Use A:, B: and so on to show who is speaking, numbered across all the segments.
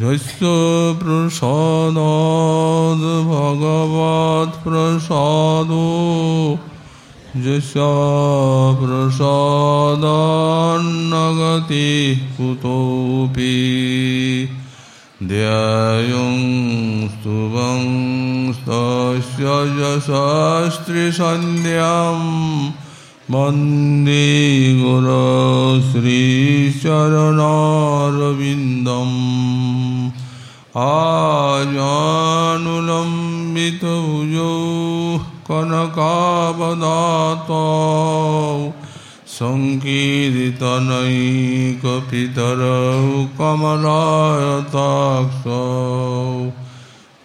A: यस्य प्रसादाद् भगवत्प्रसादो यस्य प्रसादान्नगति कुतोऽपि कुतोऽपि स्तुवं स्तस्य यशस्त्रीसल्याम् वंदे गुरश्रीचरणारविन्दम् आजानुलम्बितभुजौ कनकावदातौ। सङ्कीर्तनैकपितरौ कमलायताक्षौ।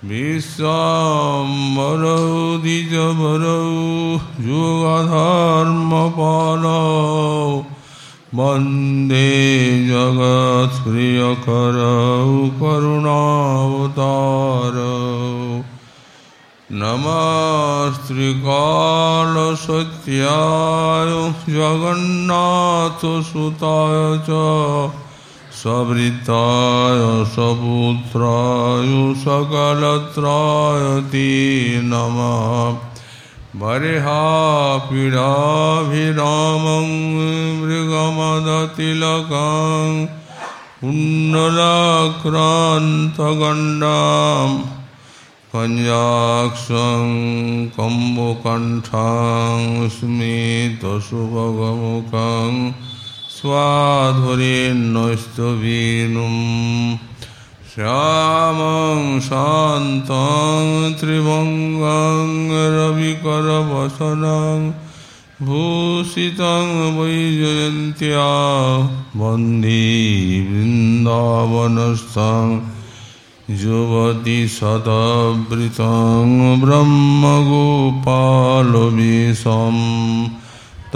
A: विश्वाम्बरौ द्विजभरौ युगधर्मपालौ वंदे जगत्प्रियकरौ करुणावतारौ नमस्त्रिकालसत्याय जगन्नाथसुताय च। सवृताय सपुत्राय सकलत्राय ते नमः बर्हापीडाभिरामं मृगमदतिलकं कुण्डलक्रान्तगण्डाम् पञ्जाक्षं कम्बुकण्ठां स्मितसुभगमुखं स्वाध्वरेन्नस्तवीनुं श्यामं शान्तं त्रिभङ्गं रविकरवसनं भूषितं वैजयन्त्या वन्दे वृन्दावनस्थं युवति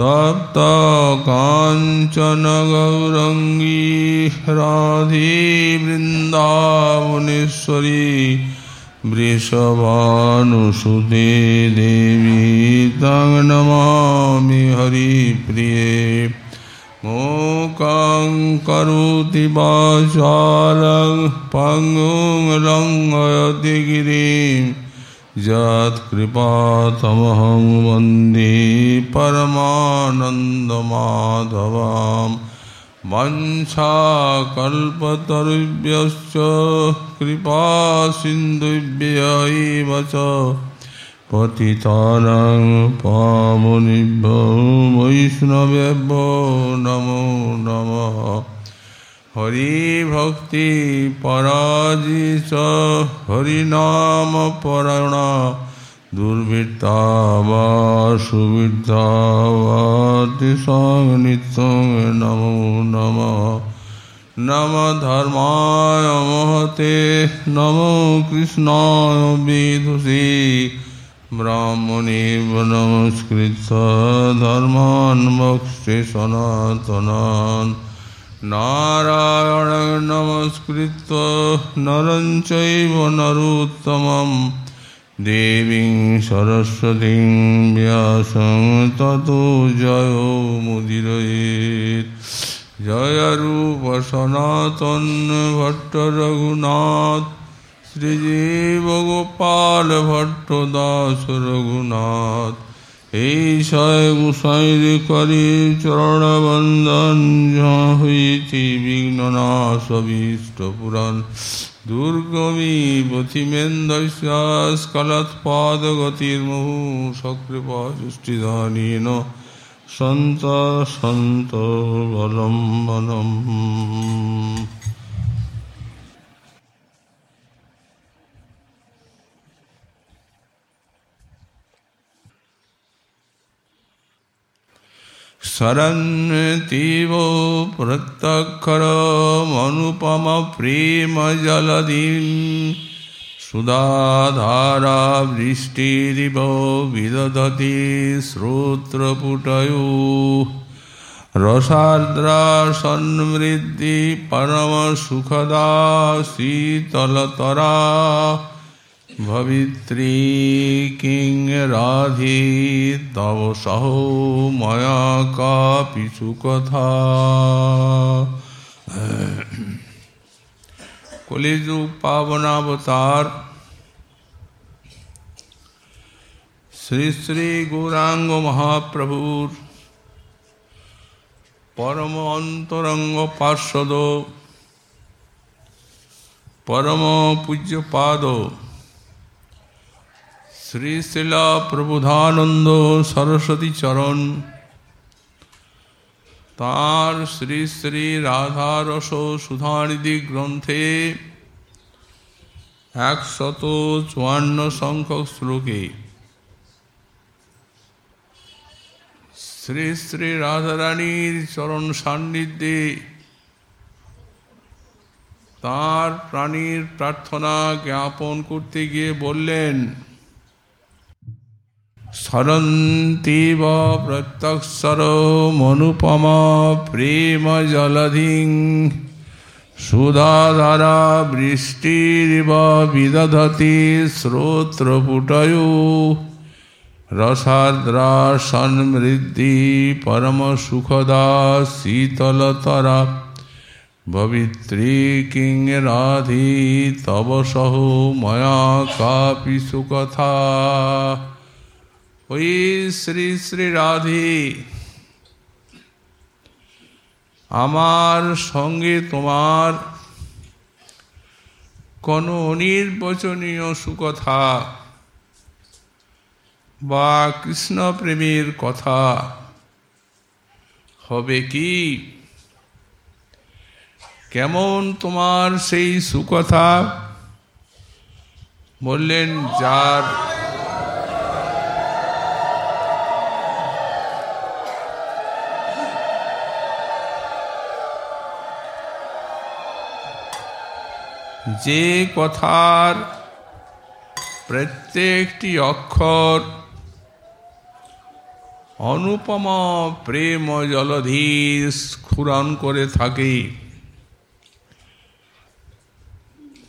A: शतवृतं ब्रह्मगोपालवेशं तप्तकाञ्चनगौरङ्गी राधे वृन्दावनेश्वरी वृषभानुसुते देवी तं नमामि हरिप्रिये। मूकं करोति वाचालं पङ्गुं लङ्घयति गिरिं। यत्कृपातमहं वंदे परमानन्दमाधवां वंशाकल्पतरुभ्यश्च कृपासिन्धुभ्य एव च पतितानां पामुनिभ्यो वैष्णवेभ्यो नमो नमः। हरिभक्तिपराजि च हरिनामपरायणा दुर्वृत्ता वा सुवृद्धा वा तिसां नित्यं नमो नमः। नम धर्माय महते, नमो कृष्णाय विदुषे। ब्राह्मणेव नमस्कृत्य धर्मान् मोक्षे सनातनान्। नारायण नमस्कृत्य नरं चैव नरोत्तमं देवीं सरस्वतीं व्यासं ततो जयो मुदिरयेत्। जय रूप ঈশয় মুসাইর করে চরণবন্দন হইতে বিঘ্ননাশীষ্ট পুরাণ দুর্গমী পথিমেন্দস্কলৎপাদগতির্মুহু সকৃপা সৃষ্টিদানীন সন্ত সন্ত বলম্বনম। शरण्तीव प्रत्यक्षरमनुपमप्रेमजलधिं सुधाधारा वृष्टिरिव विदधति श्रोत्रपुटयो रसार्द्रा सन्मृद्धि परमसुखदा शीतलतरा भवित्री किं राधे तव सहो मया कापि सुकथा কলিযুগ পাবনাবতার শ্রী শ্রী গৌরাঙ্গ মহাপ্রভুর পরম অন্তরঙ্গ পার্শ্বদ পরম পূজ্যপাদ শ্রী শিলা প্রবুধানন্দ সরস্বতী চরণ তার শ্রী শ্রী রাধারস সুধানিধি গ্রন্থে একশত চুয়ান্ন সংখ্যক শ্লোকে শ্রী শ্রী রাধারানীর চরণ সান্নিধ্যে তার প্রাণীর প্রার্থনা জ্ঞাপন করতে গিয়ে বললেন সরন্তীব প্রত্যক্ষর মনুপম প্রেম জলধিং সুধাধারা বৃষ্টিরিব বিদধতি শ্রোত্রপুটয়। রসাদ্রা সন্মৃদ্ধি পরম সুখদা শীতলতরা। ভবিত্রী কিং রাধি তব সহ ময়া কাপি সুকথা। ওই শ্রী শ্রী রাধে। আমার সঙ্গে তোমার কোন অনির্বচনীয় সুকথা বা কৃষ্ণ প্রেমের কথা হবে কি? কেমন তোমার সেই সুকথা? বললেন, যার যে কথার প্রত্যেকটি অক্ষর অনুপম প্রেম জলধি স্ফুরণ করে থাকে।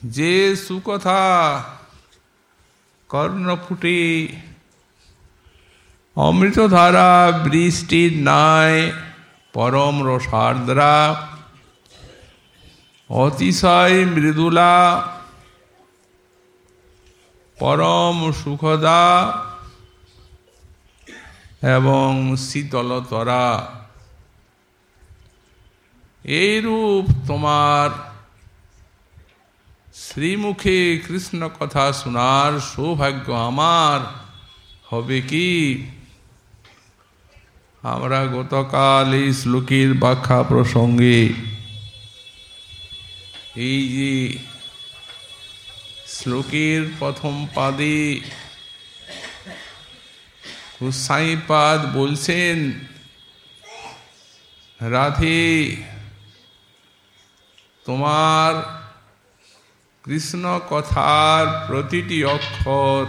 A: যে সুকথা কর্ণফুটে অমৃতধারা বৃষ্টির ন্যায় পরম রসার্দ্রা অতিশয় মৃদুলা, পরম সুখদা এবং শীতলতরা। এইরূপ তোমার শ্রীমুখে কৃষ্ণ কথা শোনার সৌভাগ্য আমার হবে কি? আমরা গতকাল এই শ্লোকের ব্যাখ্যা প্রসঙ্গে এই যে শ্লোকের প্রথম পাদে হুসাইপাদ বলছেন, রাধে, তোমার কৃষ্ণ কথার প্রতিটি অক্ষর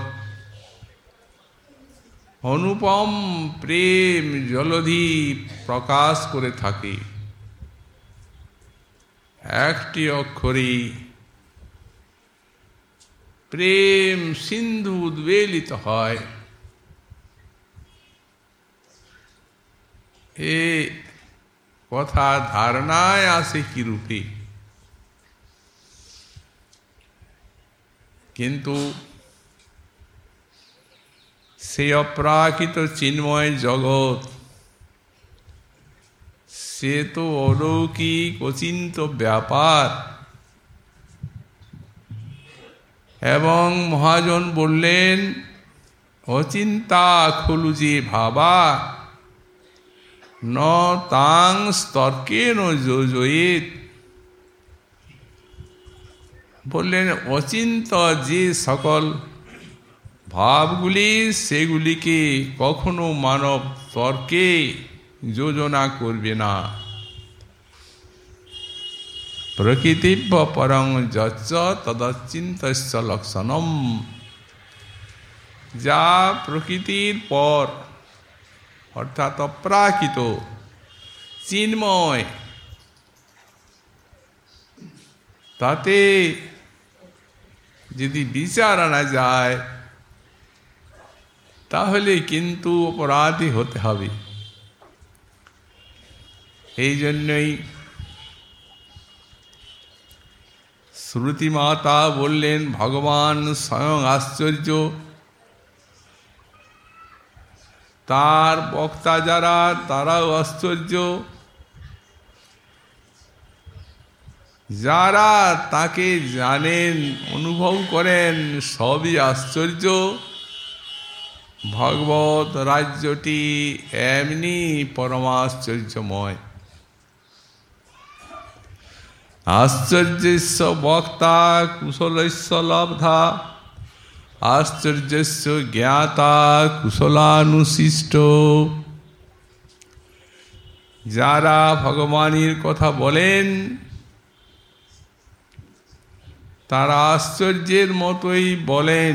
A: অনুপম প্রেম জলধি প্রকাশ করে থাকে। একটি অক্ষরই প্রেম সিন্ধু উদ্বেলিত হয়। এ কথা ধারণায় আসে কি রূপে কিন্তু সে অপ্রাকৃত চিন্ময় জগৎ সে তো অলৌকিক, অচিন্ত ব্যাপার। এবং মহাজন বললেন, অচিন্তা খলু যে ভাবা। ন তাং স্তর্কে নোজয়িত বললেন, অচিন্ত যে সকল ভাবগুলি, সেগুলিকে কখনো মানব তর্কে যোজনা করবে না। প্রকৃতিব্য পরং যচ্চ তদচিন্ত লক্ষণম। যা প্রকৃতির পর, অর্থাৎ অপ্রাকৃত, চিন্ময়। তাতে যদি বিচার আনা যায়, তাহলে কিন্তু অপরাধী হতে হবে। এই জন্যই শ্রুতি মাতা বললেন, ভগবান স্বয়ং আশ্চর্য। তার বক্তা যারা, তারাও আশ্চর্য। যারা তাকে জানেন, অনুভব করেন, সবই আশ্চর্য। ভগবত রাজ্যটি এমনি পরমাশ্চর্যময়। আশ্চর্যস্য বক্তা কুশলস্য লব্ধা আশ্চর্যস্য জ্ঞাতা কুশলানুশিষ্ট যারা ভগবানের কথা বলেন, তারা আশ্চর্যের মতোই বলেন।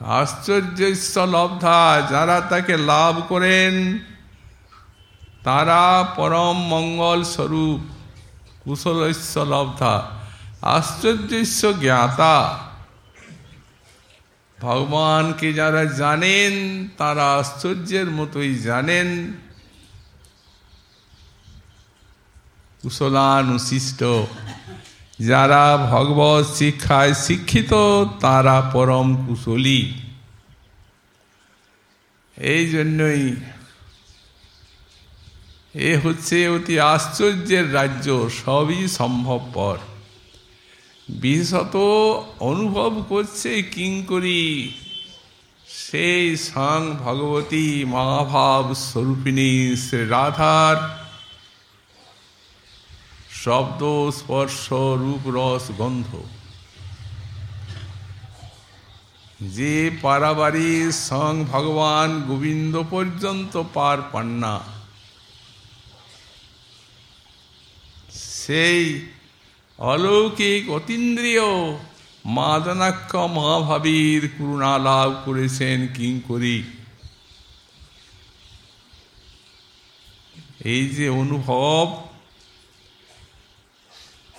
A: আশ্চর্যস্য লব্ধা যারা তাকে লাভ করেন তারা পরম মঙ্গল স্বরূপ কুশলস্য লব্ধা আশ্চর্যস্য জ্ঞাতা। ভগবানকে যারা জানেন, তারা আশ্চর্যের মতোই জানেন। কুশলানুশিষ্ট যারা ভগবত শিক্ষায় শিক্ষিত, তারা পরম কুশলী। এই জন্যই এ হচ্ছে অতি আশ্চর্যের রাজ্য, সবই সম্ভবপর। বিশেষত অনুভব করছে কিঙ্করি, সেই সং ভগবতী মহাভাব স্বরূপিণী শ্রী রাধার শব্দ, স্পর্শ, রূপ, রস, গন্ধ। যে পারাবারি সং ভগবান গোবিন্দ পর্যন্ত পার পান্না সেই অলৌকিক অতীন্দ্রিয় মাদনাক্ষ মহাভাবীর করুণা লাভ করেছেন কিঙ্করি এই যে অনুভব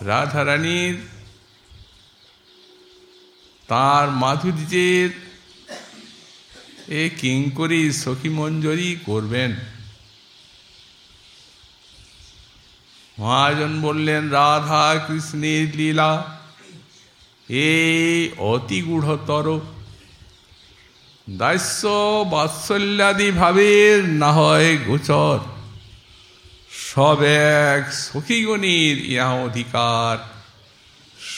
A: রাধারানীর, তার মাধুর্যের, এ কিঙ্করি সখী মঞ্জরি করবেন। মহাজন বললেন, রাধা কৃষ্ণের লীলা এই অতি গূঢ়তর। দাস্য বাৎসল্যাদি ভাবের না হয় গোচর। সব এক সখীগণের ইহা অধিকার।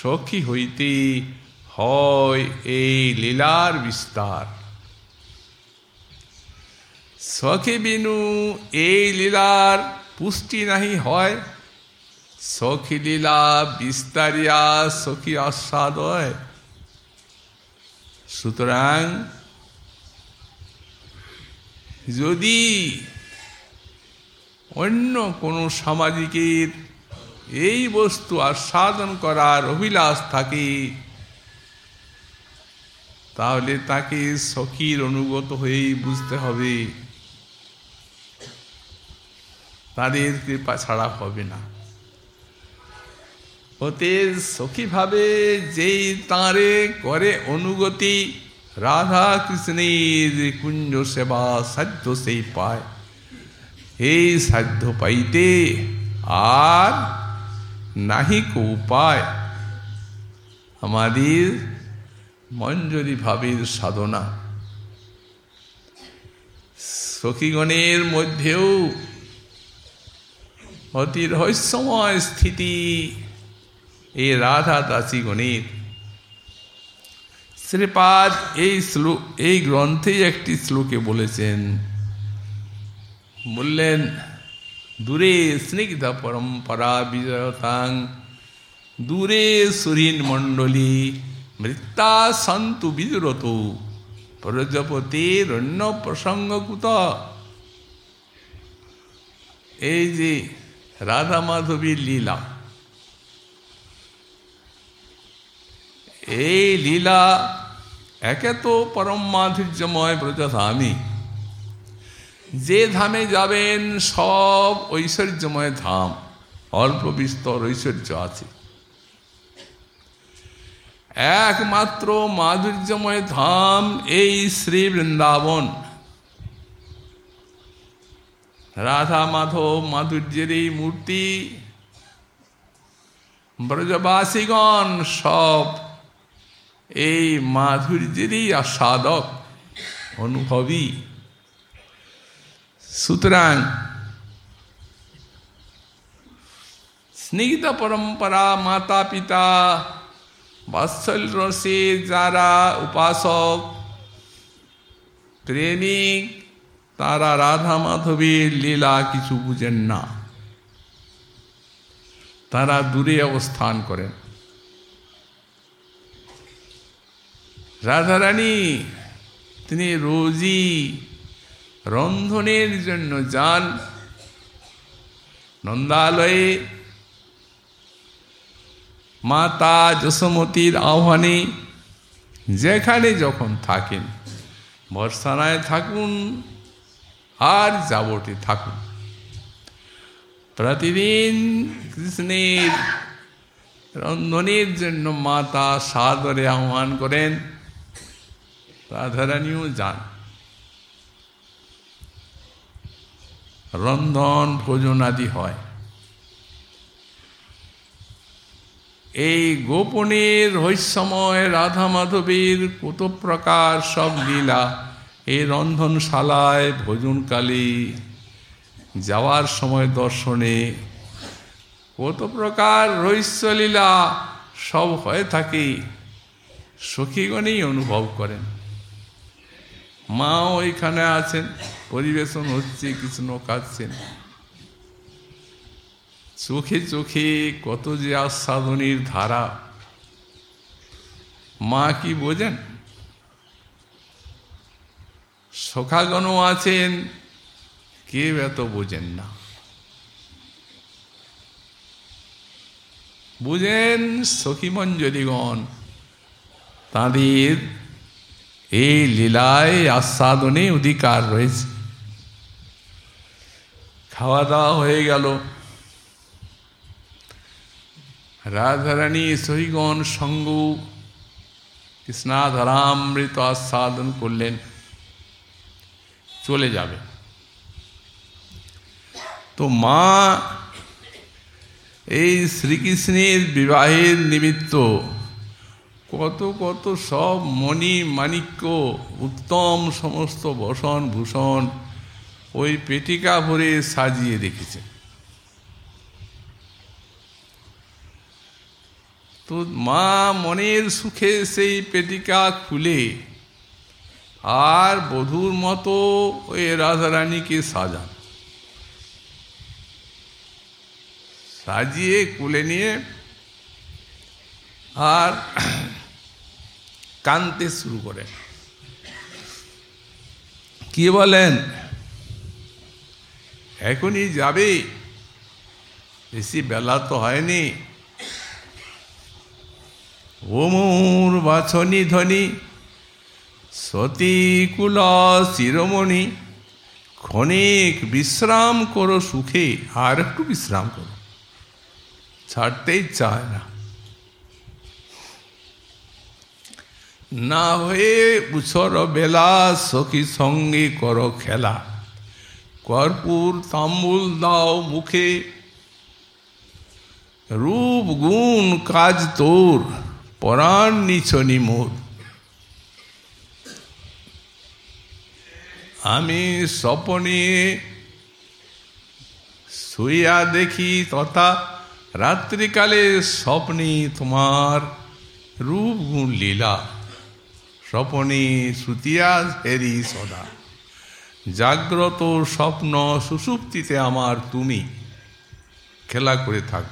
A: সখী হইতে হয় এই লীলার বিস্তার। সখী বিনু, এই লীলার পুষ্টি নাহি হয়। সখী লীলা, বিস্তারিয়া, সখী আস্বাদয় সুতরাং যদি অন্য কোনো সামাজিকের এই বস্তু আস্বাদন করার অভিলাষ থাকে, তাহলে তাকে সখীর অনুগত হয়েই বুঝতে হবে। তাদের কৃপা ছাড়া হবে না। ওতে সখীভাবে যেই তাঁরে করে অনুগতি রাধা কৃষ্ণের কুঞ্জ সেবা সাধ্য সেই পায়। এই সাধ্য পাইতে আর নাহিক উপায়। আমাদের মঞ্জরি ভাবের সাধনা। সখীগণের মধ্যেও অতি রহস্যময় স্থিতি এই রাধা দাসী গণিত শ্রীপাদ এই শ্লোক এই গ্রন্থে একটি শ্লোকে বলেছেন, বললেন, দূরে স্নিগ্ধ পরম্পরা বিজয়তাং দূরে সুরীন মণ্ডলী মৃত্যা সন্তু বিদুরত প্রজাপতির অন্য প্রসঙ্গকুত। এই যে রাধা মাধবীর লীলা এই লীলা, একে তো পরম মাধুর্যময় ব্রজধামী। যে ধামে যাবেন, সব ঐশ্বর্যময় ধাম। অল্প বিস্তর ঐশ্বর্য আছে। একমাত্র মাধুর্যময় ধাম এই শ্রী বৃন্দাবন। রাধা মাধব মাধুর্যের এই মূর্তি, ব্রজবাসীগণ সব এই মাধুর্যেরই আস্বাদক অনুভবী। সুতরাং স্নিগ্ধ পরম্পরা মাতা পিতা বাৎসল্য রসে যারা উপাসক, প্রেমিক, তারা রাধা মাধবীর লীলা কিছু বুঝেন না। তারা দূরে অবস্থান করেন। রাধারানী, তিনি রোজই রন্ধনের জন্য যান। নন্দালয়ে মাতা যশোমতির আহ্বানে যেখানে যখন থাকেন বর্ষানায় থাকুন আর যাবটে থাকুন। প্রতিদিন কৃষ্ণের রন্ধনের জন্য মাতা সাদরে আহ্বান করেন। রাধারানীও যান। রন্ধন ভোজন আদি হয়। এই গোপনের রহস্যময় রাধা মাধবীর কত প্রকার সব লীলা এই রন্ধনশালায় ভোজনকালী যাওয়ার সময় দর্শনে কত প্রকার রহস্যলীলা সব হয়ে থাকে, সখীগণেই অনুভব করেন। মা ওইখানে আছেন, পরিবেশন হচ্ছে, কৃষ্ণ কাঁদছেন। চোখে চোখে কত যে আস্বাদনীর ধারা। মা কি বোঝেন? সখাগণ আছেন, কেউ এত বোঝেন না। বুঝেন সখীমঞ্জলিগণ তাঁদের এই লীলায় আস্বাদনে অধিকার রয়েছে। খাওয়া দাওয়া হয়ে গেল। রাধারানী সহিগণ সঙ্গ কৃষ্ণাধরামৃত আস্বাদন করলেন। চলে যাবে। তো মা এই শ্রীকৃষ্ণের বিবাহের নিমিত্ত কত কত সব মণি মাণিক্য উত্তম সমস্ত বসন ভূষণ ওই পেটিকা ভরে সাজিয়ে রেখেছে। তো মা মনের সুখে সেই পেটিকা খুলে আর বধুর মতো ওই রাধারানীকে সাজান। সাজিয়ে কুলে নিয়ে আর কানতে শুরু করে। কি বলেন? এখনই যাবে। বেশি বেলা তো হয়নি। ওমুর বাছনি ধ্বনি সতীকুল শিরোমণি, ক্ষণিক বিশ্রাম করো সুখে, আর একটু বিশ্রাম করো। ছাড়তেই চায় না। না হয়ে উছর বেলা সখী সঙ্গে কর খেলা। কর্পূর তাম্বুল দাও মুখে। রূপ গুণ কাজ তোর, পরাণ নিছনি মোর। আমি স্বপনে শুইয়া দেখি তথা রাত্রিকালে স্বপ্নে তোমার রূপ গুণ লীলা। স্বপনে শ্রুতিয়া হেরি সদা। জাগ্রত স্বপ্ন সুষুপ্তিতে আমার তুমি। খেলা করে থাক।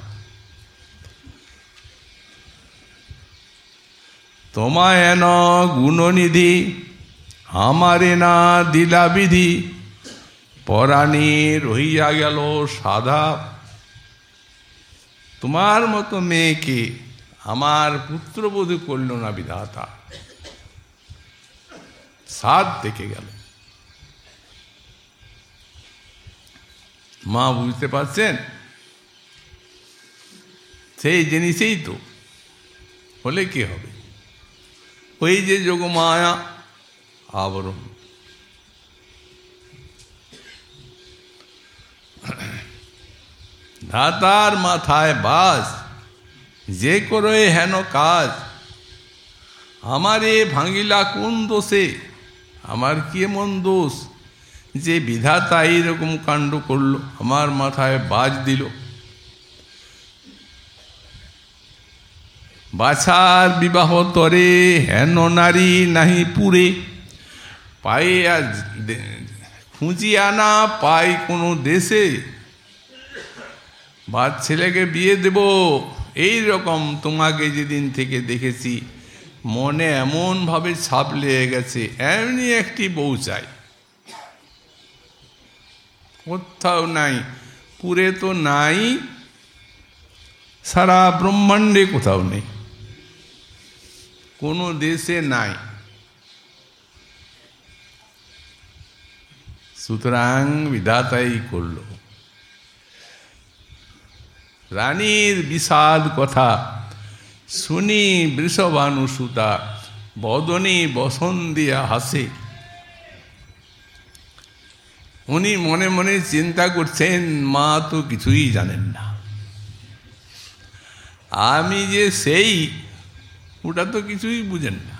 A: তোমায় এন গুণনিধি, আমারে না দিলা বিধি। পরাণে রহিয়া গেল সাধা। তোমার মতো মেয়েকে আমার পুত্রবধূ করল না বিধাতা। সাত দেখে গেল। মা বুঝতে পারছেন? সেই জিনিসেই তো। হলে কি হবে? ওই যে যোগমায়া আবরণ। ধাতার মাথায় বাস, যে করে হেন কাজ, আমারে ভাঙিলা কোন দোষে? আমার কি এমন দোষ? যে বিধাতা এইরকম কাণ্ড করল, আমার মাথায় বাজ দিল। বাছার বিবাহ তরে হেন নারী নাহি পুরে। পায়ে আজ খুঁজিয়া না পাই কোনো দেশে। বা ছেলেকে বিয়ে দেব এই রকম তোমাকে যেদিন থেকে দেখেছি। মনে এমনভাবে ছাপ লেগে গেছে, এমনি একটি বউ চাই। কোথাও নাই, পুরে তো নাই, সারা ব্রহ্মাণ্ডে কোথাও নেই। কোনো দেশে নাই। সুতরাং বিধাতাই করল। রানীর বিষাদ কথা শুনি বৃষবানু সুতা বদনী বসন দিয়া হাসে। উনি মনে মনে চিন্তা করছেন, মা তো কিছুই জানেন না। আমি যে সেই, ওটা তো কিছুই বুঝেন না।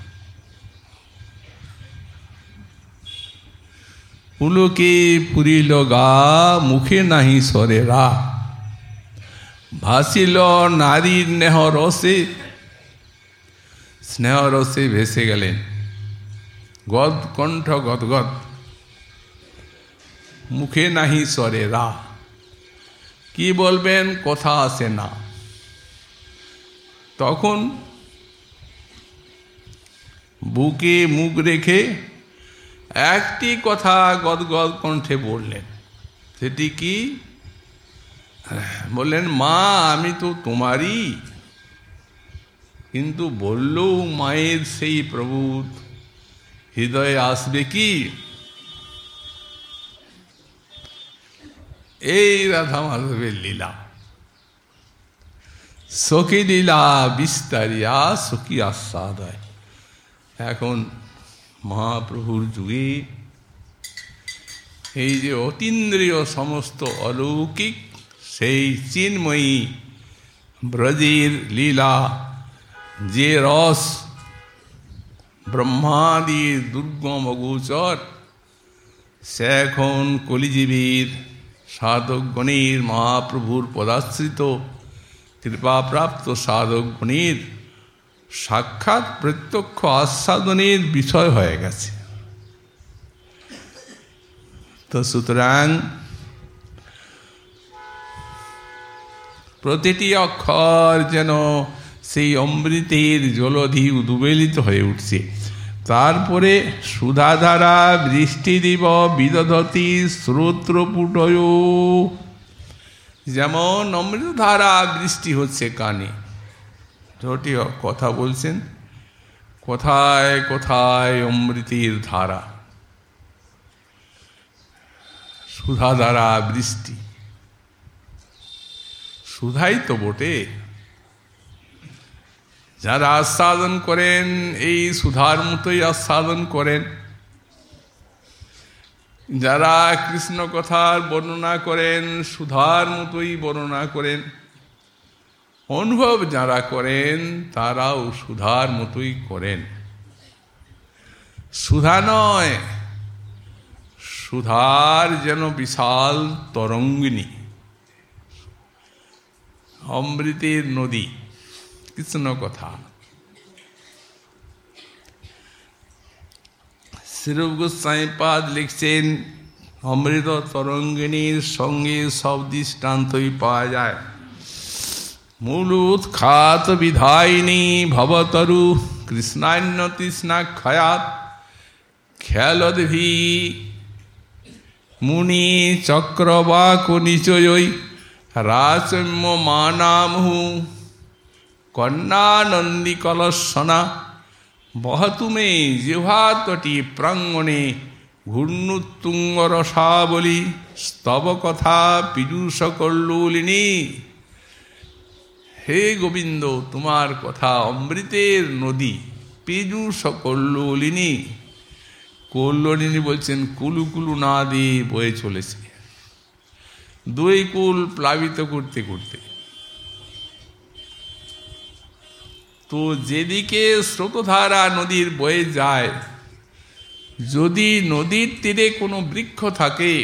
A: পুলকে পুরিল গা, মুখে নাহি সরে রা। ভাসিল নারীর নেহ রসে স্নেহ রসে ভেসে গেলেন। গদ কণ্ঠ গদগদ মুখে নাহি সরে রা, কি বলবেন কথা আসে না। তখন বুকে মুখ রেখে একটি কথা গদগদ কণ্ঠে বললেন, সেটি কি? বললেন, মা, আমি তো তোমারই কিন্তু বললেও মায়ের সেই প্রভু হৃদয়ে আসবে কি? এই রাধা মাধবের লীলা। সখী লীলা বিস্তারিয়া, সখী আস্বাদ হয় এখন মহাপ্রভুর যুগে এই যে অতীন্দ্রিয় সমস্ত অলৌকিক, সেই চিন্ময়ী ব্রজের লীলা যে রস ব্রহ্মাদি দুর্গম গোচর সে এখন কলিজীবীর সাধকগণের মহাপ্রভুর পদাশ্রিত, কৃপাপ্রাপ্ত সাধকগণের সাক্ষাৎ প্রত্যক্ষ আস্বাদনের বিষয় হয়ে গেছে। তো সুতরাং প্রতিটি অক্ষর যেন সেই অমৃতের জলধি উদ্বেলিত হয়ে উঠছে। তারপরে সুধাধারা বৃষ্টি দিব বিদধতি শ্রোত্রপুটয়। যেমন অমৃতধারা বৃষ্টি হচ্ছে কানে। ঝটি কথা বলছেন, কোথায় কোথায় অমৃতের ধারা? সুধাধারা বৃষ্টি। সুধাই তো বটে। যারা আস্বাদন করেন, এই সুধার মতোই আস্বাদন করেন। যারা কৃষ্ণ কথার বর্ণনা করেন, সুধার মতোই বর্ণনা করেন। অনুভব যারা করেন, তারাও সুধার মতোই করেন। সুধা নয়, সুধার যেন বিশাল তরঙ্গিনী। অমৃতের নদী। কৃষ্ণ কথা। শ্রীরূপ গোস্বাইপাদ লিখছেন, অমৃত তরঙ্গিনীর সঙ্গে সব দৃষ্টান্তই পাওয়া যায়। মূল উৎখাত বিধায়িনী ভবতরু কৃষ্ণান্য তৃষ্ণাক্ষয়াত খেলদ্ভি মুনি চক্রবাক নিচয়ই রাচম্য মানামহু কন্যানন্দী কলসনা বহতুমে জিহাতটি প্রাঙ্গণে ঘূর্ণুত্তুঙ্গ রসাবলী স্তব কথা পীযুষ কল্লুলিনী। হে গোবিন্দ, তোমার কথা অমৃতের নদী পীযুষ কল্লুলিনী। কল্লিনী বলছেন, কুলু কুলু না দিয়ে বয়ে চলেছে। দুই কুল প্লাবিত করতে করতে। তো যেদিকে স্রোতধারা নদীর বয়ে যায়, যদি নদীর তীরে কোনো বৃক্ষ থাকে,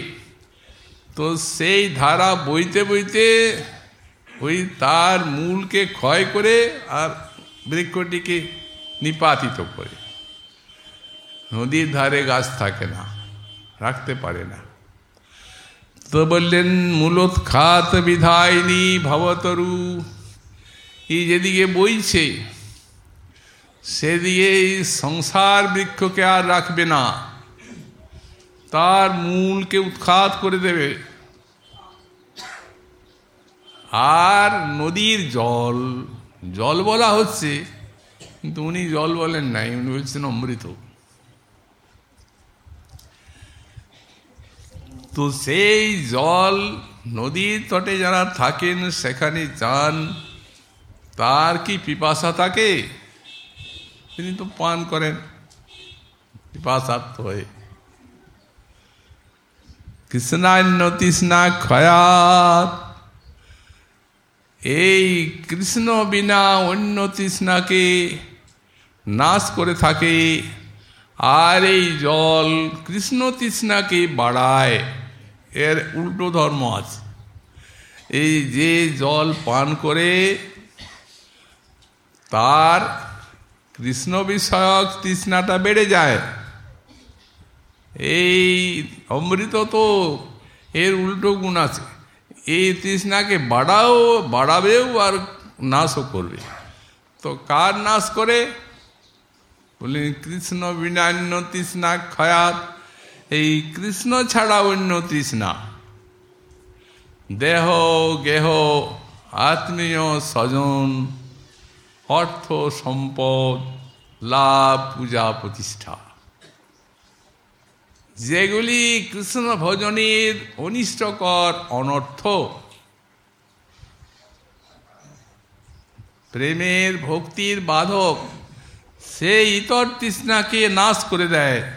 A: তো সেই ধারা বইতে বইতে ওই তার মূলকে ক্ষয় করে আর বৃক্ষটিকে নিপাতিত করে। নদীর ধারে গাছ থাকে না, রাখতে পারে না। তো বললেন মূলোৎখাত বিধায়নি ভবতরু, এই যেদিকে বইছে সেদিকে সংসার বৃক্ষকে আর রাখবে না। তার মূলকে উৎখাত করে দেবে। আর নদীর জল জল বলা হচ্ছে, কিন্তু উনি জল বলেন নাই, উনি বলছেন অমৃত। তো সেই জল নদীর তটে যারা থাকেন, সেখানে যান, তার কি পিপাসা থাকে? তিনি তো পান করেন। হয়ে। কৃষ্ণান্য তৃষ্ণা ক্ষয়াত। এই কৃষ্ণ বিনা অন্য তৃষ্ণাকে নাশ করে থাকে। আর এই জল কৃষ্ণ তৃষ্ণাকে বাড়ায়। এর উল্টো ধর্ম আছে। এই যে জল পান করে, তার কৃষ্ণ বিষয়ক তৃষ্ণাটা বেড়ে যায়। এই অমৃত তো এর উল্টো গুণ আছে। এই তৃষ্ণাকে বাড়াও, বাড়াবেও আর নাশও করবে। তো কার নাশ করে? বললেন কৃষ্ণ বিনান্য তৃষ্ণা ক্ষয়াত। এই কৃষ্ণ ছাড়া অন্য তৃষ্ণা। দেহ, গেহ, আত্মীয়, স্বজন অর্থ, সম্পদ, লাভ, পূজা, প্রতিষ্ঠা। যেগুলি কৃষ্ণ ভজনের অনিষ্টকর অনর্থ। প্রেমের ভক্তির বাধক, সে ইতর তৃষ্ণাকে নাশ করে দেয়।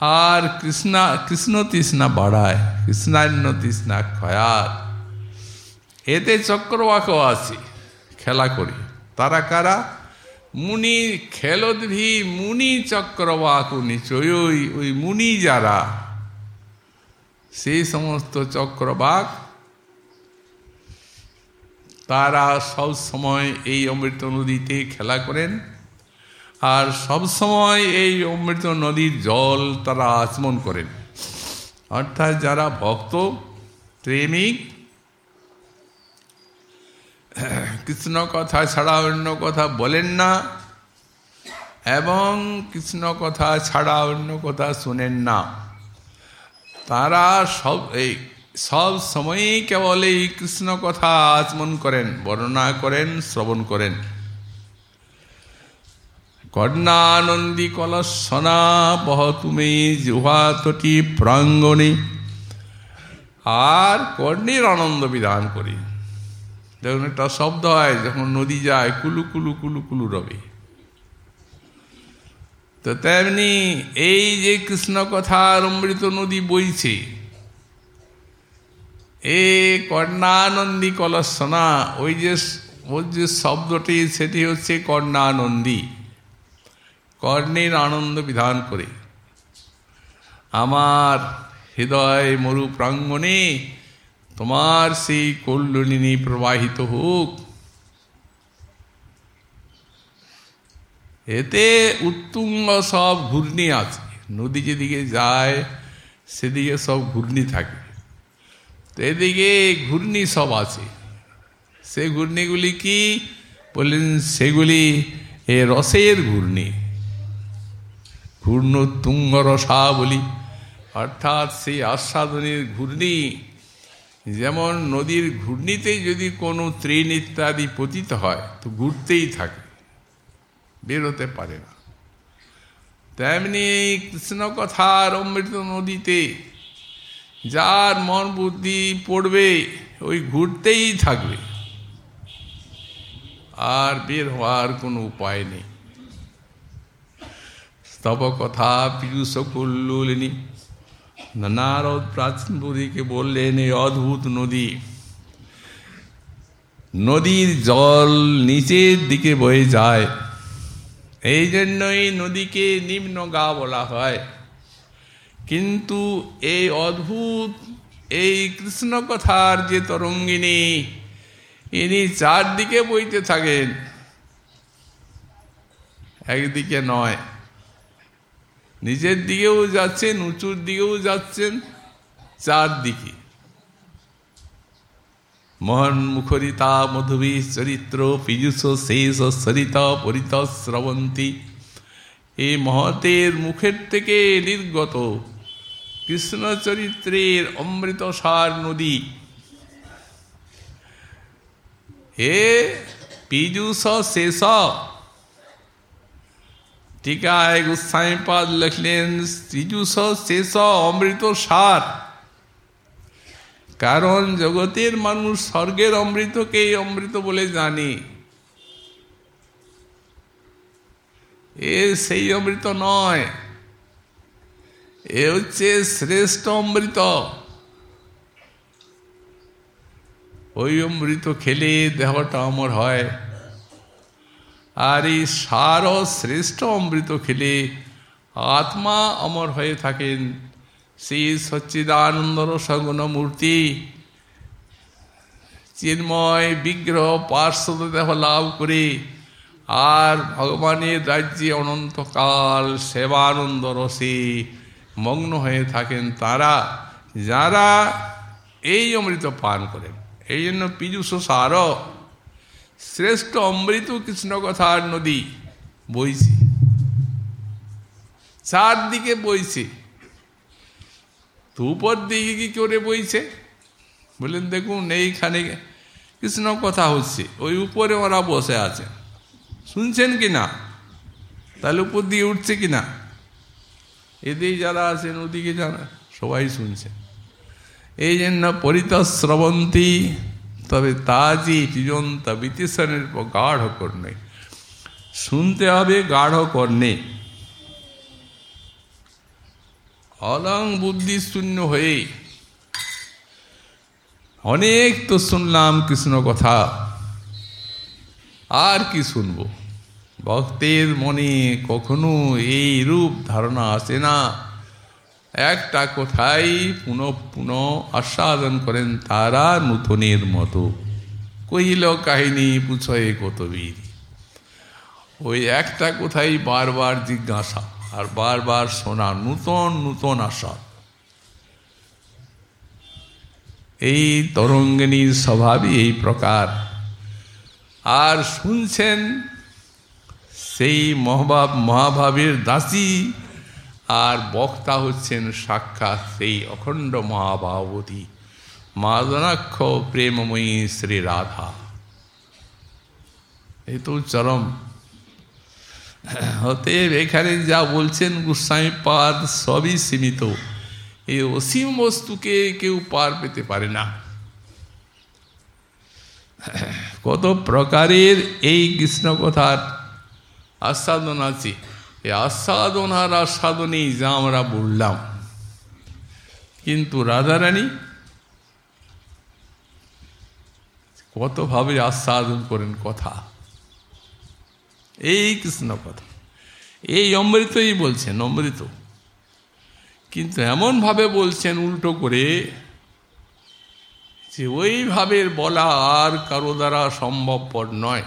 A: আর কৃষ্ণা, কৃষ্ণ তৃষ্ণা বাড়ায় কৃষ্ণান্য তৃষ্ণা ক্ষয়াত এতে চক্রবাক আছে, খেলা করি। তারা কারা? মুনি খেলদ্ভি, মুনি চক্রবাক নিচয় ওই মুনি যারা, সেই সমস্ত চক্রবাক তারা সব সময় এই অমৃত নদীতে খেলা করেন। আর সব সময় এই অমৃত নদীর জল তারা আচমন করেন। অর্থাৎ যারা ভক্ত, প্রেমিক কৃষ্ণ কথা ছাড়া অন্য কথা বলেন না এবং কৃষ্ণ কথা ছাড়া অন্য কথা শোনেন না। তারা সব এই সব সময়ই কেবল এই কৃষ্ণ কথা আচমন করেন, বর্ণনা করেন, শ্রবণ করেন। কর্ণানন্দী কলসনা বহ তুমি জুহাতটি প্রাঙ্গণে। আর কর্ণের আনন্দ বিধান করি। যখন একটা শব্দ হয়, যখন নদী যায়, কুলু কুলু কুলু কুলু রবে। তো তেমনি এই যে কৃষ্ণ কথার অমৃত নদী বইছে, এ কর্ণানন্দী কলসনা, ওই যে ওর যে শব্দটি, সেটি হচ্ছে কর্ণানন্দী। কর্ণের আনন্দ বিধান করে। আমার হৃদয় মরু প্রাঙ্গণে তোমার সেই কল্যাণিনী প্রবাহিত হোক। এতে উত্তুঙ্গ সব ঘূর্ণি আছে। নদী যেদিকে যায়, সেদিকে সব ঘূর্ণি থাকে। তো এদিকে ঘূর্ণি সব আছে। সে ঘূর্ণিগুলি কি? বললেন, সেগুলি এ রসের ঘূর্ণি। ঘূর্ণ তুঙ্গ রসা বলি অর্থাৎ সেই আস্বাদনের ঘূর্ণি। যেমন নদীর ঘূর্ণিতে যদি কোনো তৃণ ইত্যাদি পতিত হয়, তো ঘুরতেই থাকে, বেরোতে পারে না। তেমনি এই কৃষ্ণ কথার অমৃত নদীতে যার মন বুদ্ধি পড়বে, ওই ঘুরতেই থাকবে। আর বের হওয়ার কোনো উপায় নেই। স্তব কথা পীযুষ কল্লুলিনী নারদ প্রাচীন বুড়িকে বললেন, এই অদ্ভুত নদী। নদীর জল নিচের দিকে বয়ে যায়। এই জন্যই নদীকে নিম্ন গা বলা হয়। কিন্তু এই অদ্ভুত, এই কৃষ্ণ কথার যে তরঙ্গিনী, ইনি চারদিকে বইতে থাকেন। একদিকে নয়। নিজের দিকেও যাচ্ছেন, উঁচুর দিকেও যাচ্ছেন, চারদিকে। মোহন মুখরিতা মধুবী চরিত্র, পীযুষ শেষ সরিত পরিত স্রবন্তী এই মহতের মুখের থেকে নির্গত কৃষ্ণ চরিত্রের অমৃতসার নদী। হে পীযুষ শেষ টিকায় গোস্বাইপাদ লিখলেন পীযুষ শেষ অমৃত সার। কারণ জগতের মানুষ স্বর্গের অমৃতকে অমৃত বলে জানে। এ সেই অমৃত নয়, এ হচ্ছে শ্রেষ্ঠ অমৃত। ওই অমৃত খেলে দেহটা অমর হয়। আর এই সার শ্রেষ্ঠ অমৃত খেলে। আত্মা অমর হয়ে থাকেন। সেই সচ্চিদানন্দ সগুণ মূর্তি। চিন্ময় বিগ্রহ পার্শ্বদ দেহ লাভ করে। আর ভগবানের রাজ্যে অনন্তকাল সেবানন্দ রসে মগ্ন হয়ে থাকেন তারা, যারা এই অমৃত পান করেন। এই জন্য পীযুষ সার শ্রেষ্ঠ অমৃত কৃষ্ণ কথার নদী বইছে। চারদিকে বইছে। তো উপর দিকে কি করে বইছে? বললেন, দেখুন, এইখানে কৃষ্ণ কথা হচ্ছে। ওই উপরে ওরা বসে আছে। শুনছেন কি না? তাহলে উপর দিয়ে উঠছে কি না? এদিকে যারা আছেন, ওদিকে যারা, সবাই শুনছেন এই জন্য পরিতশ্রবন্তী তবে তা তাজি চিজন্ত বিতিসনের গাঢ় কর্ণে। শুনতে হবে গাঢ় কর্ণে। অলং বুদ্ধি শূন্য হয়ে। অনেক তো শুনলাম কৃষ্ণ কথা। আর কি শুনব? ভক্তের মনে কখনো এই রূপ ধারণা আসে না। একটা কোথায় পুনঃ পুনঃ আস্বাদন করেন তারা নূতনের মতো। কহিল, কাহিনী পুছয়ে কত বীর ওই একটা কোথায় বারবার জিজ্ঞাসা, আর বারবার শোনা নূতন নূতন আশা। এই তরঙ্গিনীর স্বভাবই এই প্রকার। আর শুনছেন, সেই মহাভাব মহাভাবের দাসী আর বক্তা হচ্ছেন সাক্ষাৎ সেই অখণ্ড মহাভাবতী মাদনাক্ষ প্রেমময়ী শ্রী রাধা। এই তো চরম। অতএব এখানে যা বলছেন গোস্বামী পাদ, সবই সীমিত। এই অসীম বস্তুকে কেউ পার পেতে পারে না। কত প্রকারের এই কৃষ্ণ কথার আস্বাদন আছে। এই আস্বাদন আর আস্বাদনেই যা আমরা বললাম। কিন্তু রাধারানী কতভাবে আস্বাদন করেন কথা? এই কৃষ্ণ কথা। এই অমৃতই বলছেন, অমৃত। কিন্তু এমনভাবে বলছেন উল্টো করে যে ওইভাবে বলা আর কারও দ্বারা সম্ভবপর নয়।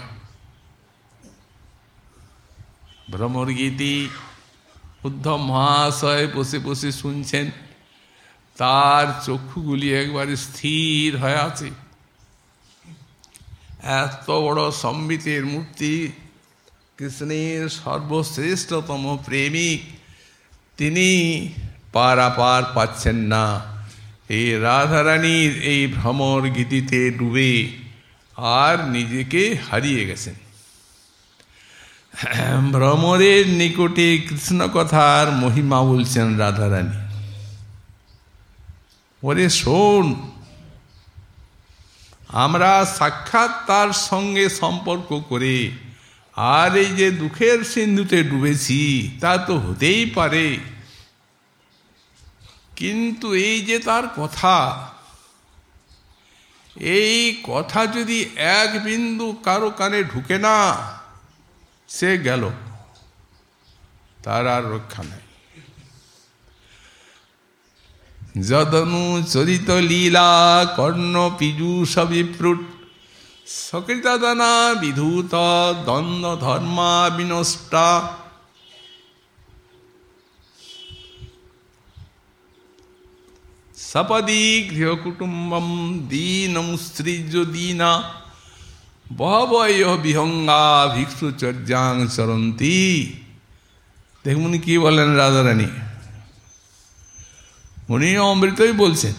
A: ভ্রমর গীতি উদ্ধব মহাশয় বসে বসে শুনছেন, তার চক্ষুগুলি একবারে স্থির হয়ে আছে। এত বড় সম্বিতের মূর্তি, কৃষ্ণের সর্বশ্রেষ্ঠতম প্রেমিক তিনি পারাপার পাচ্ছেন না। এই রাধারানীর এই ভ্রমর গীতিতে ডুবে আর নিজেকে হারিয়ে গেছেন। ভ্রমরের নিকটে কৃষ্ণ কথার মহিমা বলছেন রাধারানী। ওরে শোন, আমরা সাক্ষাৎ তার সঙ্গে সম্পর্ক করে আর এই যে দুঃখের সিন্ধুতে ডুবেছি, তা তো হতেই পারে। কিন্তু এই যে তার কথা, এই কথা যদি এক বিন্দু কারও কানে ঢুকে না সে গেল। তার আর রক্ষা নাই। যদনু চরিত লীলা, কর্ণ পীযুষ বিপ্রুট সকৃতাদানা বিধূত, দ্বন্দ্ব ধর্মা বিনষ্টা। সপদি গৃহকুটুম্বম দীনম স্ত্রীজ দীনা। বহবয় বিহঙ্গা ভিক্ষুচর্যাং চরন্তি। দেখুন কি বলেন রাধারানী। উনি অমৃতই বলছেন।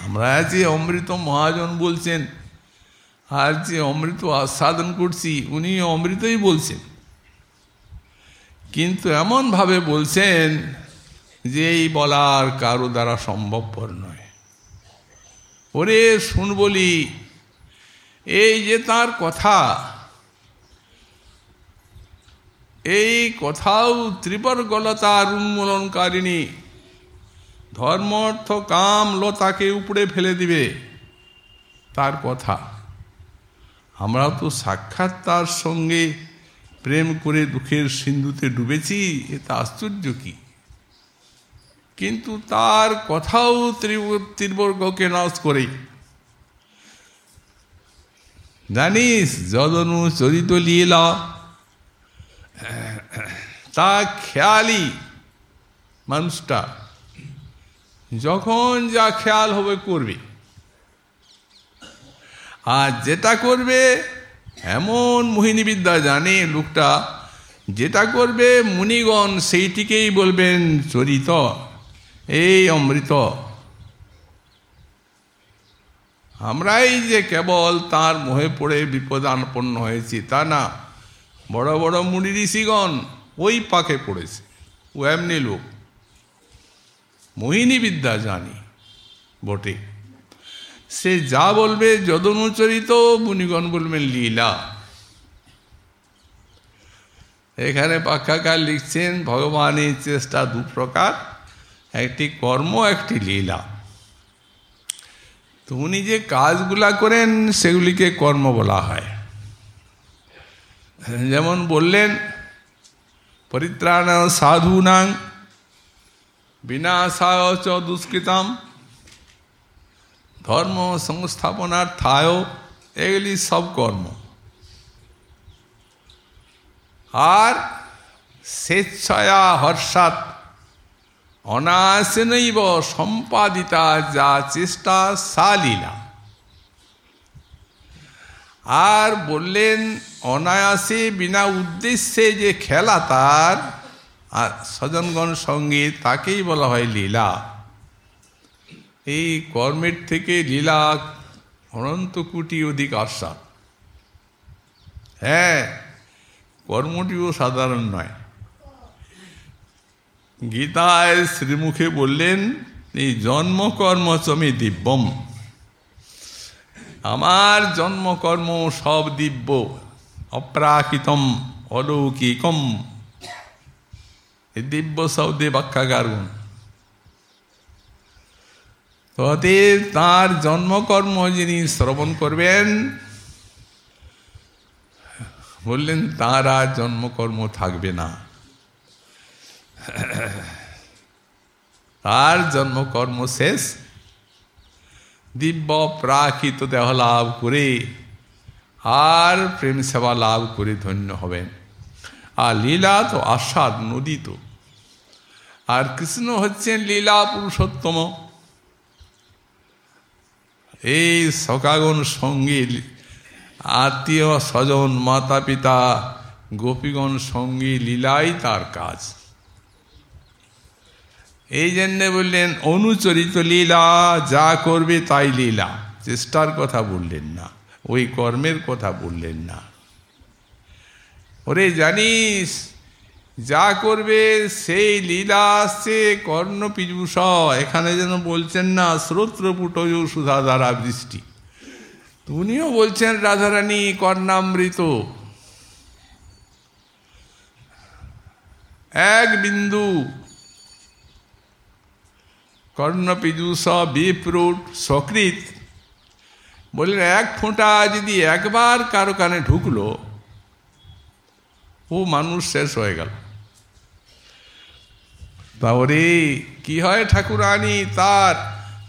A: আমরা যে অমৃত মহাজন বলছেন, আর যে অমৃত আস্বাদন করছি উনি অমৃতই বলছেন। কিন্তু এমনভাবে বলছেন যে এই বলার কারও দ্বারা সম্ভবপর নয়। ওরে শুন বলি এই যে তার কথা, এই কথাও ত্রিবর্গলতার উন্মূলনকারিণী। ধর্ম, অর্থ, কাম, লতাকে উপড়ে ফেলে দিবে তার কথা। আমরা তো সাক্ষাৎ তার সঙ্গে প্রেম করে দুঃখের সিন্ধুতে ডুবেছি এটা আশ্চর্য কি? কিন্তু তার কথাও ত্রিবর্গকে নাশ করে জানিস, যদনু চরিত লীলা তা খেয়ালি মানুষটা। যখন যা খেয়াল হবে, করবে। আর যেটা করবে, এমন মোহিনী বিদ্যা জানে লোকটা, যেটা করবে, মুনিগণ সেইটিকেই বলবেন চরিত। এই অমৃত। আমরাই যে কেবল তার মোহে পড়ে বিপদানপন্ন হয়েছি, তা না। বড় বড় মুনি ঋষিগণ ওই পাকে পড়েছে, ও এমনি লোক। মোহিনী বিদ্যা জানি, বটে। সে যা বলবে যদনুচরিত মুনিগণ বলবেন লীলা। এখানে পাক্ষাকার লিখছেন, ভগবানের চেষ্টা দু প্রকার একটি কর্ম, একটি লীলা। তো উনি যে কাজগুলা করেন, সেগুলিকে কর্ম বলা হয়। যেমন বললেন পরিত্রাণ সাধুনাং, বিনাশায় চ দুষ্কৃতাম, ধর্ম সংস্থাপনার সংস্থাপনার্থায় এগুলি সব কর্ম। আর স্বেচ্ছয়া হর্ষাৎ অনায়াসেনৈব সম্পাদিতা যা চেষ্টা সালীলা। আর বললেন, অনায়াসে বিনা উদ্দেশ্যে যে খেলা তার, আর স্বজনগণ সঙ্গে তাকেই বলা হয় লীলা। এই কর্মের থেকে লীলা অনন্ত কোটি অধিক আশা হ্যাঁ কর্মটিও সাধারণ নয়। গীতায় শ্রীমুখে বললেন, এই জন্মকর্ম চমে দিব্যম। আমার জন্মকর্ম সব দিব্য, অপ্রাকৃতম, অলৌকিকম। দিব্য শব্দে ব্যাখ্যাগার গুণ অতএব তাঁর জন্মকর্ম যিনি শ্রবণ করবেন, বললেন, তাঁর আর জন্মকর্ম থাকবে না। তার জন্মকর্ম শেষ। দিব্য প্রাকৃত দেহ লাভ করে আর প্রেম সেবা লাভ করে ধন্য হবেন। আর লীলা তো আস্বাদ নদী তো। আর কৃষ্ণ হচ্ছেন লীলা পুরুষোত্তম। এই সকাগণ সঙ্গী আত্মীয় স্বজন মাতা পিতা গোপীগণ সঙ্গী লীলাই তার কাজ। এই জন্যে বললেন, অনুচরিত লীলা, যা করবে তাই লীলা। চেষ্টার কথা বললেন না, ওই কর্মের কথা বললেন না। ওরে জানিস, যা করবে সেই লীলা আসছে কর্ণ পীযুষ এখানে যেন বলছেন না, শ্রোত্রপুট সুধা দ্বারা বৃষ্টি। উনিও বলছেন, রাধারানী, কর্ণামৃত। এক বিন্দু কর্ণ পীযুষ বিপ্রুট সকৃত। বললেন, এক ফোঁটা যদি একবার কারও কানে ঢুকলো, ও মানুষ শেষ হয়ে গেল। তাহলে কি হয় ঠাকুরানি তার?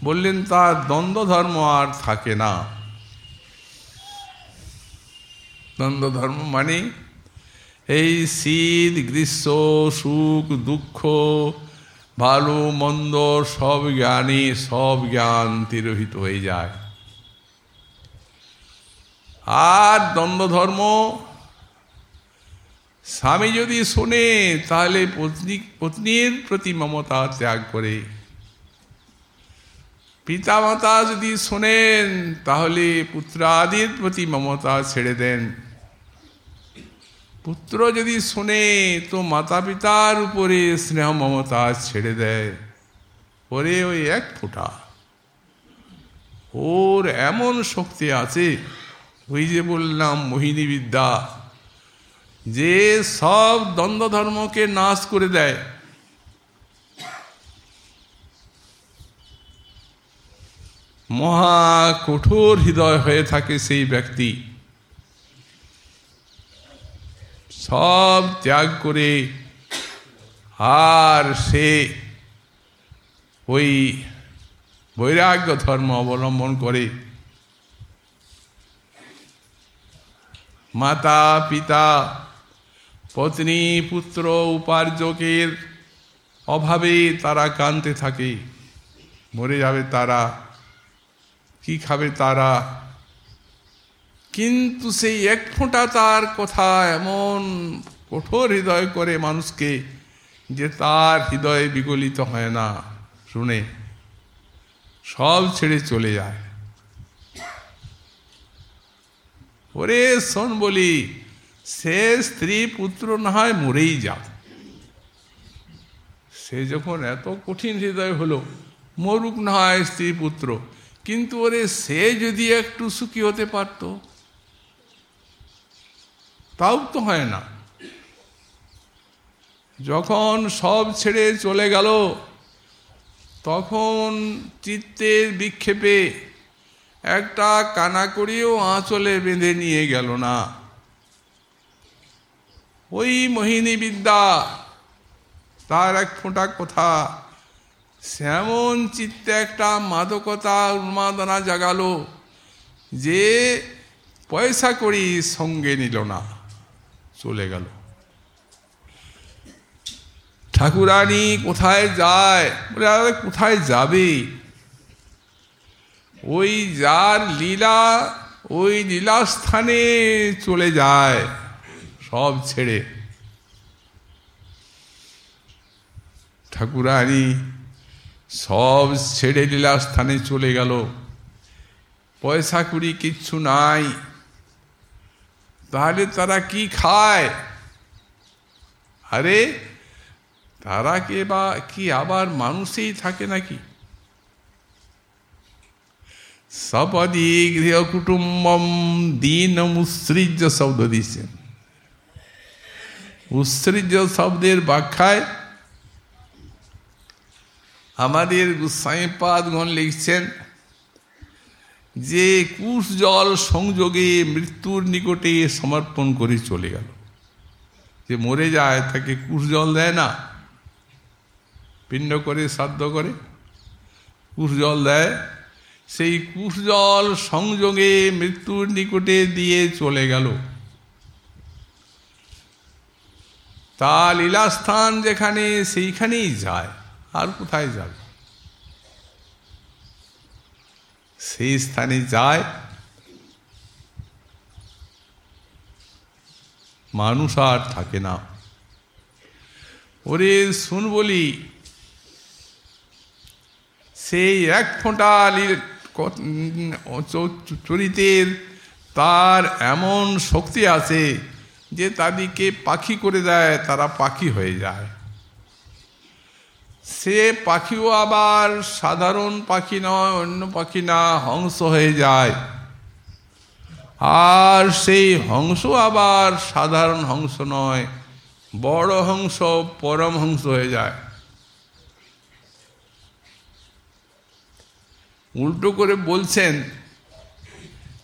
A: বললেন, তার দ্বন্দ্ব ধর্ম আর থাকে না। দ্বন্দ্ব ধর্ম মানে এই শীত, গ্রীষ্ম, সুখ, দুঃখ ভালো, মন্দ, সব জ্ঞানী, সব জ্ঞান তিরোহিত হয়ে যায়। আর দ্বন্দ্ব ধর্ম স্বামী যদি শোনে, তাহলে পত্নী, পত্নীর প্রতি মমতা ত্যাগ করে। পিতা মাতা যদি শোনেন, তাহলে পুত্রাদির প্রতি মমতা ছেড়ে দেন। পুত্র যদি শোনে, তো মাতা পিতার উপরে স্নেহ মমতা ছেড়ে দেয়। ওরে ওই এক ফোঁটা। ওর এমন শক্তি আছে, ওই যে বললাম মোহিনী বিদ্যা, যে সব দ্বন্দ্ব ধর্মকে নাশ করে দেয়। মহা কঠোর হৃদয় হয়ে থাকে সেই ব্যক্তি। সব ত্যাগ করে আর সে ওই বৈরাগ্য ধর্ম অবলম্বন করে মাতা, পিতা, পত্নী, পুত্র, উপার্জকের অভাবে তারা কানতে থাকে। মরে যাবে তারা, কি খাবে তারা? কিন্তু সেই এক ফোঁটা তার কথা এমন কঠোর হৃদয় করে মানুষকে যে তার হৃদয়ে বিগলিত হয় না। শুনে সব ছেড়ে চলে যায়। ওরে শোন বলি, সে স্ত্রী পুত্র না হয় মরেই যাও সে যখন এত কঠিন হৃদয় হলো, মরুক না হয় স্ত্রী পুত্র। কিন্তু ওরে সে যদি একটু সুখী হতে পারত তাও তো হয় না। যখন সব ছেড়ে চলে গেল, তখন চিত্তের বিক্ষেপে একটা কানা করিও আঁচলে বেঁধে নিয়ে গেল না। ওই মোহিনী বিদ্যা, তার এক ফোঁটা কথা, সেমন চিত্তে একটা মাদকতা উন্মাদনা জাগালো যে পয়সা করি সঙ্গে নিল না। চলে গেল। ঠাকুরানী কোথায় যায়? বলে, আরে, কোথায় যাবে? ওই যার লীলা, ওই লীলাস্থানে চলে যায়, সব ছেড়ে। ঠাকুরানী সব ছেড়ে লীলাস্থানে চলে গেল। পয়সা কুড়ি কিচ্ছু নাই। তাহলে তারা কি খায়? আরে, তারা কে বা কি আবার মানুষেই থাকে নাকি? সপদি গৃহ কুটুম্বম দিন উৎসৃজ্য শব্দ দিচ্ছেন উৎসৃজ্য শব্দের ব্যাখ্যায় আমাদের গুসাইপাদগণ লিখছেন যে কুশ জল সংযোগে মৃত্যুর নিকটে সমর্পণ করে চলে গেল। যে মরে যায়, তাকে কুশ জল দেয় না। পিণ্ড করে, শ্রাদ্ধ করে, কুশ জল দেয়। সেই কুশ জল সংযোগে মৃত্যুর নিকটে দিয়ে চলে গেল। তা লীলাস্থান যেখানে, সেইখানেই যায়। আর কোথায় যাবে? সেই স্থানে যায়। মানুষ আর থাকে না। ওরে শুন বলি, সেই এক ফোঁটা চরিতের তার এমন শক্তি আছে যে তাদেরকে পাখি করে দেয়, তারা পাখি হয়ে যায়। সে পাখিও আবার সাধারণ পাখি নয়, অন্য পাখি না, হংস হয়ে যায়। আর সেই হংস আবার সাধারণ হংস নয়, বড় হংস, পরম হংস হয়ে যায়। উল্টো করে বলছেন,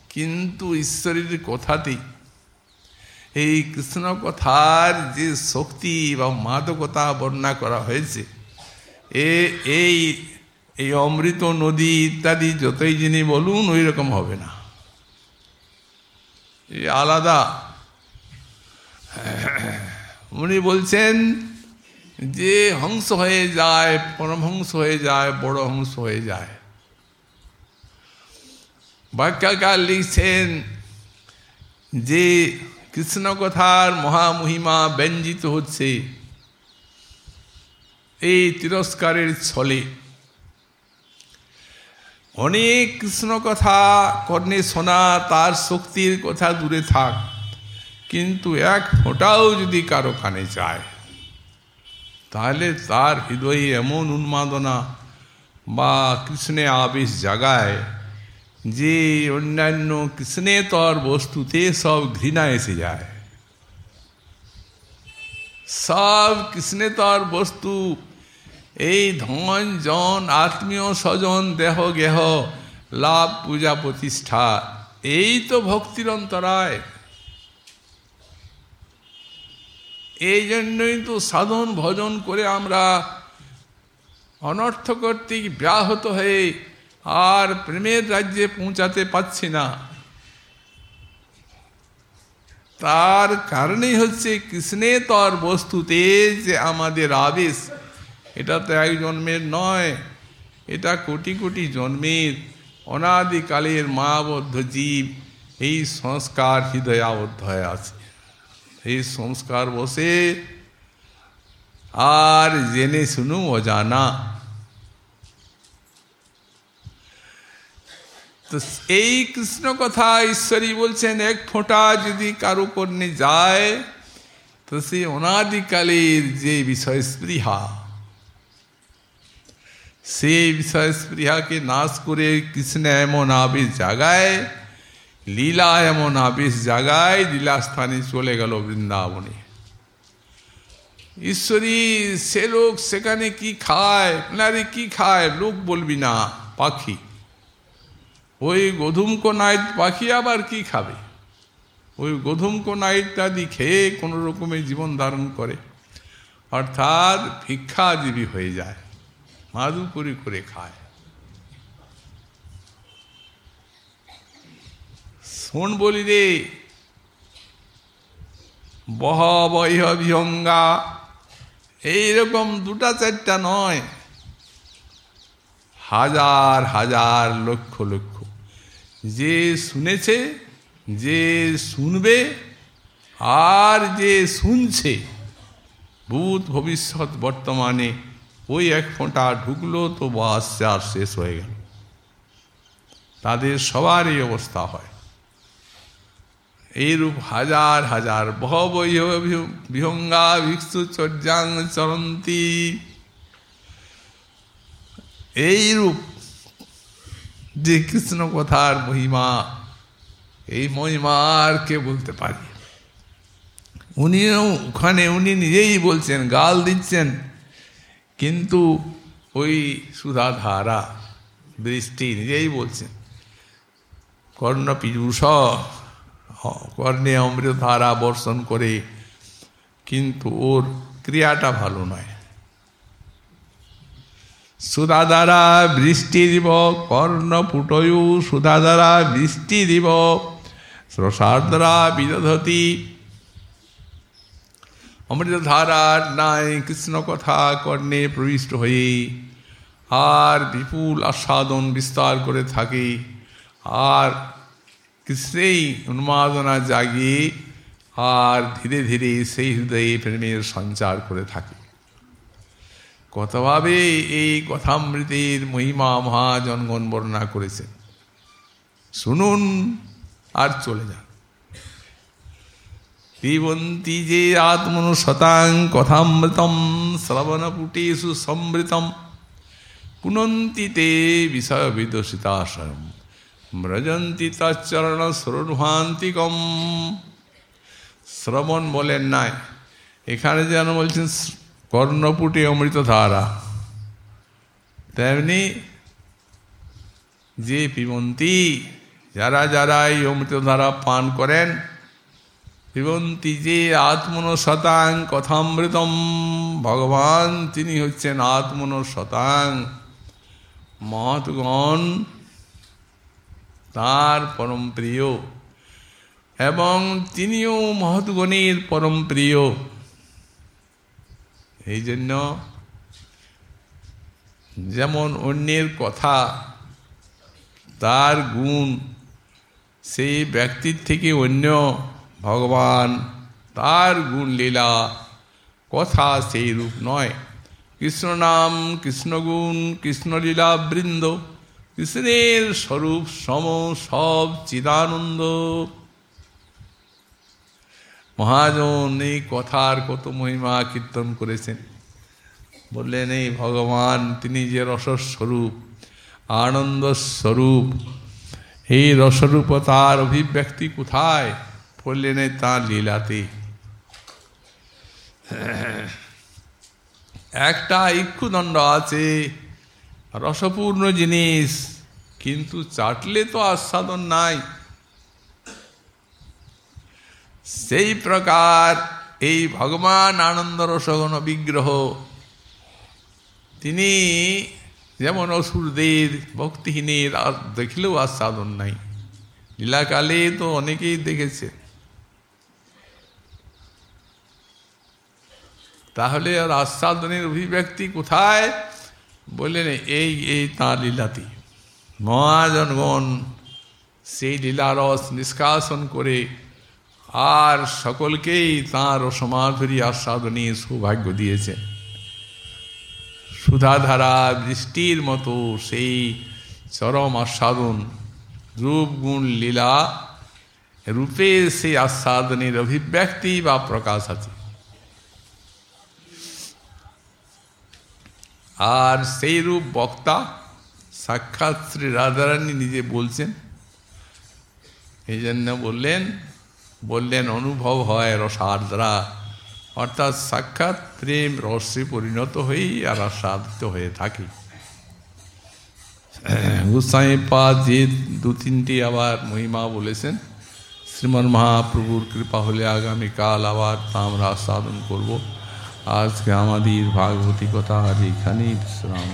A: কিন্তু ঈশ্বরের কথাতেই এই কৃষ্ণ কথার যে শক্তি বা মাদকতা বর্ণনা করা হয়েছে এ, এই এই অমৃত নদী ইত্যাদি যতই যিনি বলুন ওই রকম হবে না। আলাদা। উনি বলছেন যে হংস হয়ে যায়, পরমহংস হয়ে যায়, বড় হংস হয়ে যায়। বাক্যাকার লিখছেন যে কৃষ্ণ কথার মহামহিমা ব্যঞ্জিত হচ্ছে। এই তিরস্কারের ছলে। অনেক কৃষ্ণ কথা কর্ণে শোনা, তার শক্তির কথা দূরে থাক, কিন্তু এক ফোঁটাও যদি কারও কানে যায়, তাহলে তার হৃদয়ে এমন উন্মাদনা বা কৃষ্ণে আবেশ জাগায় যে অন্যান্য কৃষ্ণেতর বস্তুতে সব ঘৃণা এসে যায়। সব কৃষ্ণেতর বস্তু এই ধন, জন, আত্মীয়, স্বজন, দেহ, গেহ, লাভ, পূজা, প্রতিষ্ঠা, এই তো ভক্তির অন্তরায়। এই জন্যই তো সাধন, ভজন করে আমরা অনর্থ কর্তৃক ব্যাহত হয়ে আর প্রেমের রাজ্যে পৌঁছাতে পাচ্ছি না। তার কারণেই হচ্ছে কৃষ্ণে তর বস্তুতে যে আমাদের আবেশ এটা তো এক জন্মের নয়, এটা কোটি কোটি জন্মের অনাদিকালের মাবদ্ধ জীব। এই সংস্কার হৃদয়ে আবদ্ধ হয়ে আছে। এই সংস্কার বসে আর জেনে শুনু অজানা। তো এই কৃষ্ণ কথা ঈশ্বরী বলছেন, এক ফোঁটা যদি কারও কর্ণে যায়, তো সেই অনাদিকালের যে বিষয় স্পৃহা। সেই বিষয় স্পৃহাকে নাশ করে কৃষ্ণ এমন আবেশ জাগায়, লীলা এমন আবেশ জাগায়, লীলাস্থানে চলে গেল বৃন্দাবনে। ঈশ্বরী, সে লোক সেখানে কি খায়? নারে কি খায়? লোক বলবি না, পাখি। ওই গধুমক নাইট পাখি আবার কি খাবে? ওই গধুমক নাইট ইত্যাদি খেয়ে কোনো রকমের জীবন ধারণ করে। অর্থাৎ ভিক্ষাজীবী হয়ে যায়। মাদু করে খায়। শোন বলি রে, বহ বহ বিহঙ্গা এইরকম দুটা চারটা নয়, হাজার হাজার লক্ষ লক্ষ। যে শুনেছে, যে শুনবে, আর যে শুনছে, ভূত ভবিষ্যৎ বর্তমানে ওই এক ফোঁটা ঢুকলো, তো বাস চার শেষ হয়ে গেল। তাদের সবার এই অবস্থা হয়। এইরূপ হাজার হাজার বহ বিহঙ্গা, ভিক্ষু, চর্যাং, চরন্তি। এইরূপ যে কৃষ্ণ কথার মহিমা, এই মহিমা আর কে বলতে পারি? উনিও ওখানে, উনি নিজেই বলছেন, গাল দিচ্ছেন। কিন্তু ওই সুধাধারা, বৃষ্টি নিজেই বলছেন, কর্ণ পীযুষ কর্ণে অমৃতধারা বর্ষণ করে, কিন্তু ওর ক্রিয়াটা ভালো নয়। সুধা দ্বারা বৃষ্টি দিব, কর্ণ ফুটয়ু সুধা দ্বারা বৃষ্টি দিব শ্রসার দ্বারা বিদধতি অমৃতধারার নাই কৃষ্ণ কথা কর্ণে প্রবিষ্ট হয়ে আর বিপুল আস্বাদন বিস্তার করে থাকে। আর কৃষ্ণেই উন্মাদনা জাগিয়ে আর ধীরে ধীরে সেই হৃদয়ে প্রেমের সঞ্চার করে থাকে। কতভাবে এই কথামৃতের মহিমা মহাজনগণ বর্ণনা করেছেন, শুনুন আর চলে যান। পিবন্তি যে আত্মনু শতাং কথামৃতম, শ্রবণপুটেষু সমৃতম পুনন্তি তে বিষয় বিদোষিতাশয়ম ব্রজন্তি তচ্চরণ শ্রোহান্তিকম শ্রবণ বলেন নাই, এখানে যেন বলছেন কর্ণপুটে অমৃত ধারা তেমনি যে পিবন্তি যারা যারা এই অমৃত ধারা পান করেন পিবন্তি যে আত্মন শতাং কথামৃতম। ভগবান তিনি হচ্ছেন আত্মন শতাং মহৎগণ তার পরম প্রিয়। এবং তিনিও মহৎগণের পরম প্রিয়। এই জন্য যেমন অন্যের কথা, তার গুণ, সেই ব্যক্তির থেকে অন্য ভগবান তার গুণ লীলা, কথা সেই রূপ নয়। কৃষ্ণ নাম কৃষ্ণগুণ কৃষ্ণলীলা বৃন্দ, কৃষ্ণের স্বরূপ সম সব চিদানন্দ। মহাজন এই কথার কত মহিমা কীর্তন করেছেন। বললেন, এই ভগবান, তিনি যে রসস্বরূপ আনন্দ স্বরূপ এই রসরূপতার অভিব্যক্তি কোথায়? বললেন তাঁর লীলাতে। একটা ইক্ষুদণ্ড আছে, রসপূর্ণ জিনিস, কিন্তু চাটলে তো আস্বাদন নাই। সেই প্রকার এই ভগবান আনন্দ রসগণ বিগ্রহ, তিনি যেমন অসুরদের, ভক্তিহীনের আর দেখলেও আস্বাদন নাই। লীলাকালে তো অনেকেই দেখেছে। তাহলে আর আস্বাদনের অভিব্যক্তি কোথায়? বললেন, এই এই তাঁর লীলাতে মহাজনগণ সেই লীলারস নিষ্কাশন করে আর সকলকেই তাঁর সমাধুরী আস্বাদনে সৌভাগ্য দিয়েছে। সুধাধারা বৃষ্টির মতো সেই চরম আস্বাদন রূপ গুণ লীলা রূপে সেই আস্বাদনের অভিব্যক্তি বা প্রকাশ আছে। আর সেই রূপ বক্তা সাক্ষাৎ শ্রী রাধারানী নিজে বলছেন, এই জন্য বললেন বললেন, অনুভব হয় রসার্দ্রা। অর্থাৎ সাক্ষাৎ প্রেম রসে পরিণত হয়েই আর আস্বাদিত হয়ে থাকে। গুসাই পা যে দু তিনটি আবার মহিমা বলেছেন, শ্রীমন মহাপ্রভুর কৃপা হলে আগামীকাল আবার তা আমরা আস্বাদন করব। আজকে আমাদের ভাগবতী কথা আর এখানেই বিশ্রাম